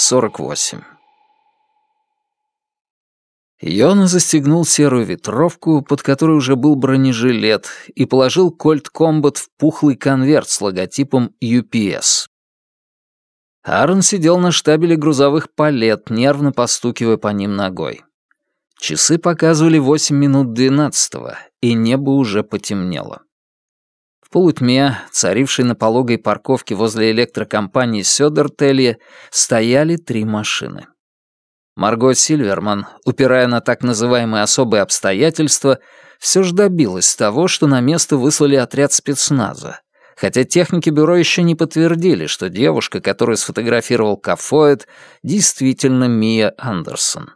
48. Йона застегнул серую ветровку, под которой уже был бронежилет, и положил Кольт Комбат в пухлый конверт с логотипом UPS. Аарон сидел на штабеле грузовых палет, нервно постукивая по ним ногой. Часы показывали 8 минут двенадцатого, и небо уже потемнело. В полутьме, царившей на пологой парковке возле электрокомпании Сёдертелье, стояли три машины. Марго Сильверман, упирая на так называемые особые обстоятельства, все же добилась того, что на место выслали отряд спецназа, хотя техники бюро еще не подтвердили, что девушка, которую сфотографировал Кафоэт, действительно Мия Андерсон.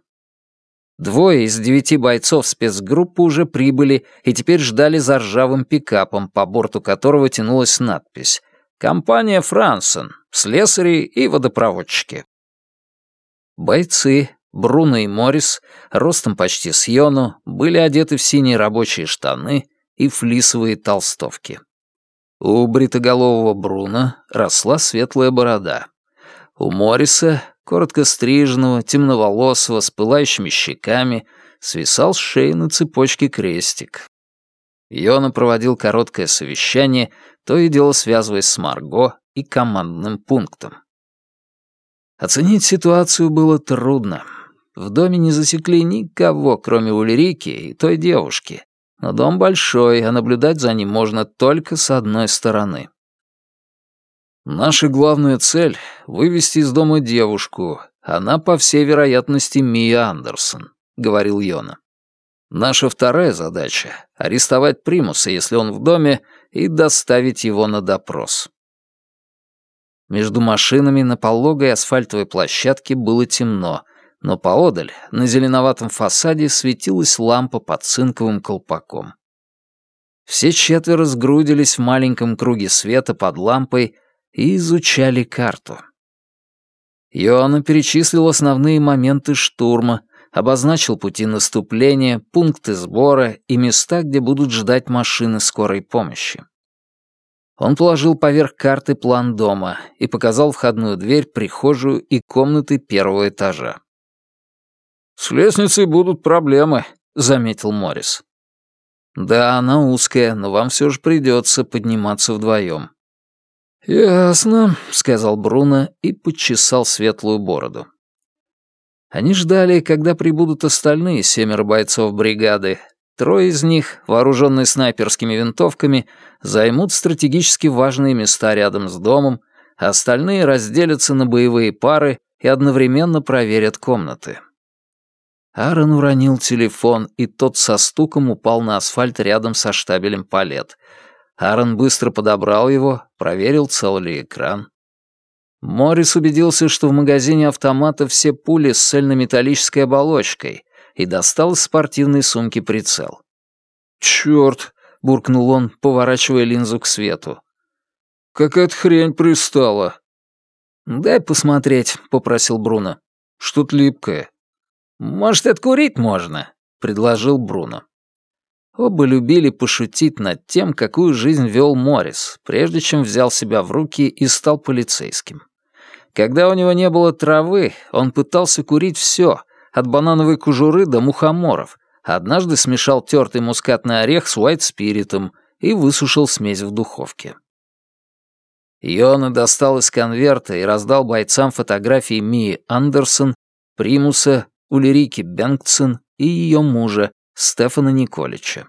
Двое из девяти бойцов спецгруппы уже прибыли и теперь ждали за ржавым пикапом, по борту которого тянулась надпись «Компания Франсен, слесари и водопроводчики». Бойцы, Бруно и Моррис, ростом почти с Йону, были одеты в синие рабочие штаны и флисовые толстовки. У бритоголового Бруно росла светлая борода. У Морриса коротко стриженного, темноволосого, с пылающими щеками, свисал с шеи на цепочке крестик. Йона проводил короткое совещание, то и дело связываясь с Марго и командным пунктом. Оценить ситуацию было трудно. В доме не засекли никого, кроме Ульрики и той девушки. Но дом большой, а наблюдать за ним можно только с одной стороны. Наша главная цель — вывести из дома девушку. Она, по всей вероятности, Мия Андерсон», — говорил Йона. «Наша вторая задача — арестовать Примуса, если он в доме, и доставить его на допрос». Между машинами на пологой асфальтовой площадке было темно, но поодаль, на зеленоватом фасаде, светилась лампа под цинковым колпаком. Все четверо сгрудились в маленьком круге света под лампой и изучали карту. Йоанна перечислил основные моменты штурма, обозначил пути наступления, пункты сбора и места, где будут ждать машины скорой помощи. Он положил поверх карты план дома и показал входную дверь, прихожую и комнаты первого этажа. «С лестницей будут проблемы», — заметил Моррис. «Да, она узкая, но вам все же придется подниматься вдвоем. «Ясно», — сказал Бруно и подчесал светлую бороду. Они ждали, когда прибудут остальные семеро бойцов бригады. Трое из них, вооруженные снайперскими винтовками, займут стратегически важные места рядом с домом, а остальные разделятся на боевые пары и одновременно проверят комнаты. Аарон уронил телефон, и тот со стуком упал на асфальт рядом со штабелем палет — Аарон быстро подобрал его, проверил, цел ли экран. Моррис убедился, что в магазине автомата все пули с цельнометаллической оболочкой, и достал из спортивной сумки прицел. «Чёрт!» — буркнул он, поворачивая линзу к свету. «Какая-то хрень пристала». «Дай посмотреть», — попросил Бруно. «Что-то липкое». «Может, откурить можно?» — предложил Бруно. Оба любили пошутить над тем, какую жизнь вел Моррис, прежде чем взял себя в руки и стал полицейским. Когда у него не было травы, он пытался курить все, от банановой кожуры до мухоморов, однажды смешал тертый мускатный орех с уайт-спиритом и высушил смесь в духовке. Йона достал из конверта и раздал бойцам фотографии Мии Андерсон, Примуса, Улерики Бенгтсен и ее мужа, Стефана Николича.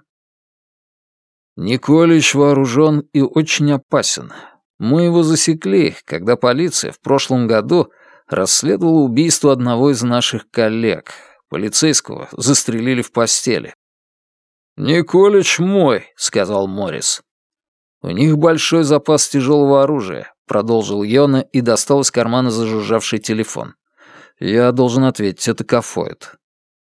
Николич вооружен и очень опасен. Мы его засекли, когда полиция в прошлом году расследовала убийство одного из наших коллег. Полицейского застрелили в постели. «Николич мой», — сказал Моррис. «У них большой запас тяжелого оружия», — продолжил Йона и достал из кармана зажужжавший телефон. «Я должен ответить, это Кафоид».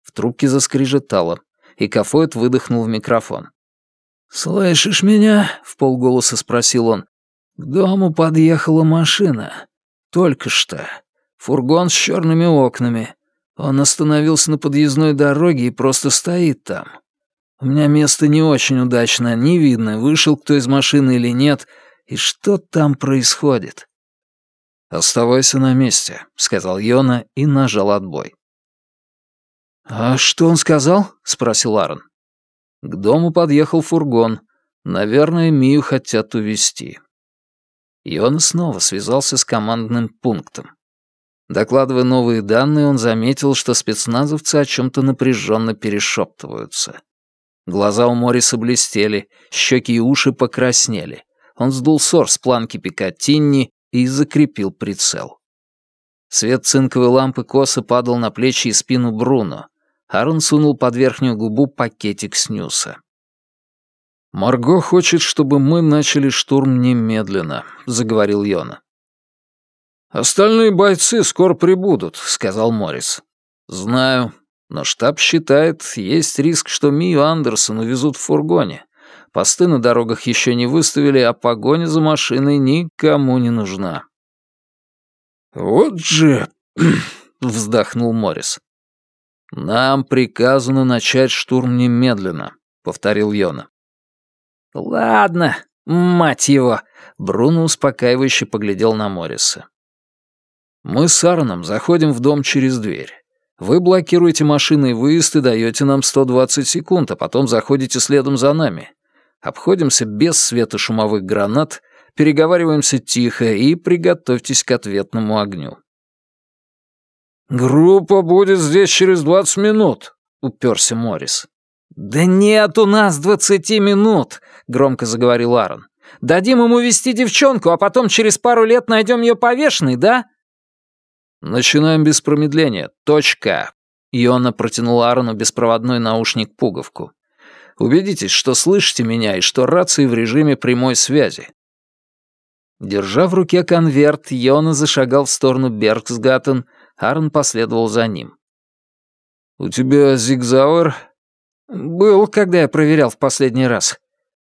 В трубке заскрежетало и Кафоид выдохнул в микрофон. «Слышишь меня?» — в полголоса спросил он. «К дому подъехала машина. Только что. Фургон с черными окнами. Он остановился на подъездной дороге и просто стоит там. У меня место не очень удачно, не видно, вышел кто из машины или нет, и что там происходит. «Оставайся на месте», — сказал Йона и нажал отбой. «А что он сказал?» — спросил Аарон. К дому подъехал фургон. Наверное, Мию хотят увезти. Йона снова связался с командным пунктом. Докладывая новые данные, он заметил, что спецназовцы о чем-то напряженно перешептываются. Глаза у Мориса блестели, щеки и уши покраснели. Он сдул сор с планки Пикатинни и закрепил прицел. Свет цинковой лампы косо падал на плечи и спину Бруно. Аарон сунул под верхнюю губу пакетик снюса. «Марго хочет, чтобы мы начали штурм немедленно», — заговорил Йона. «Остальные бойцы скоро прибудут», — сказал Моррис. «Знаю, но штаб считает, есть риск, что Мию Андерсон увезут в фургоне. Посты на дорогах еще не выставили, а погоня за машиной никому не нужна». «Вот же...» — вздохнул Моррис. «Нам приказано начать штурм немедленно», — повторил Йона. «Ладно, мать его!» — Бруно успокаивающе поглядел на Морриса. «Мы с Аароном заходим в дом через дверь. Вы блокируете машинный выезд и даете нам 120 секунд, а потом заходите следом за нами. Обходимся без света шумовых гранат, переговариваемся тихо и приготовьтесь к ответному огню». «Группа будет здесь через 20 минут», — уперся Моррис. «Да нет у нас двадцати минут», — громко заговорил Аарон. «Дадим ему вести девчонку, а потом через пару лет найдем ее повешенной, да?» «Начинаем без промедления. Точка». Йона протянул Аарону беспроводной наушник-пуговку. «Убедитесь, что слышите меня и что рации в режиме прямой связи». Держа в руке конверт, Йона зашагал в сторону Бергсгаттен, Аарон последовал за ним. «У тебя зигзауэр?» «Был, когда я проверял в последний раз».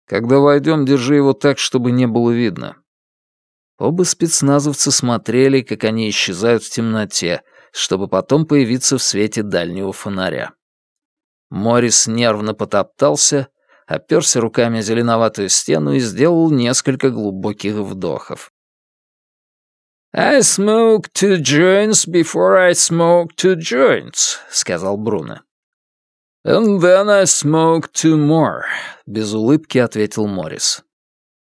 «Когда войдем, держи его так, чтобы не было видно». Оба спецназовца смотрели, как они исчезают в темноте, чтобы потом появиться в свете дальнего фонаря. Морис нервно потоптался, оперся руками о зеленоватую стену и сделал несколько глубоких вдохов. «I smoke two joints before I smoke two joints», — сказал Бруно. «And then I smoke two more», — без улыбки ответил Моррис.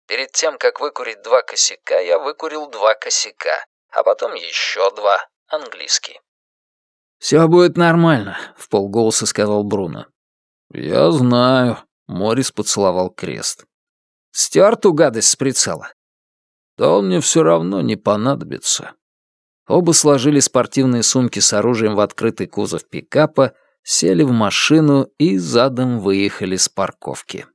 «Перед тем, как выкурить два косяка, я выкурил два косяка, а потом еще два, английский». «Все будет нормально», — в полголоса сказал Бруно. «Я знаю», — Моррис поцеловал крест. «Стер ту гадость с прицела?» Да он мне все равно не понадобится. Оба сложили спортивные сумки с оружием в открытый кузов пикапа, сели в машину и задом выехали с парковки.